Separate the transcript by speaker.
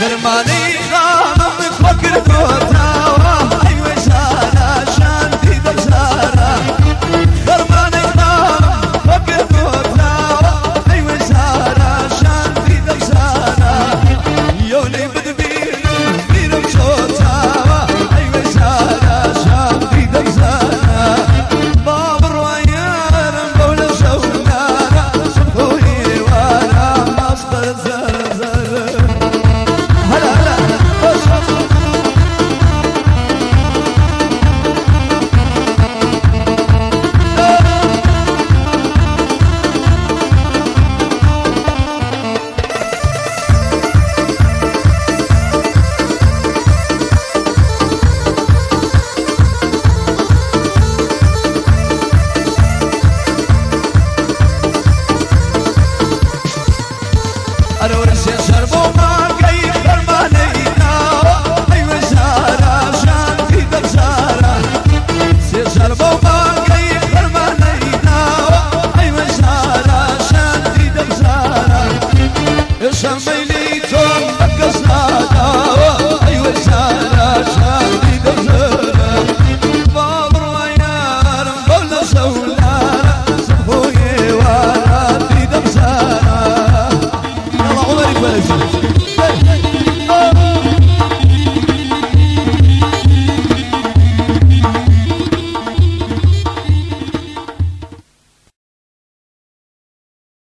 Speaker 1: فرمانی خانم فکر کو a ver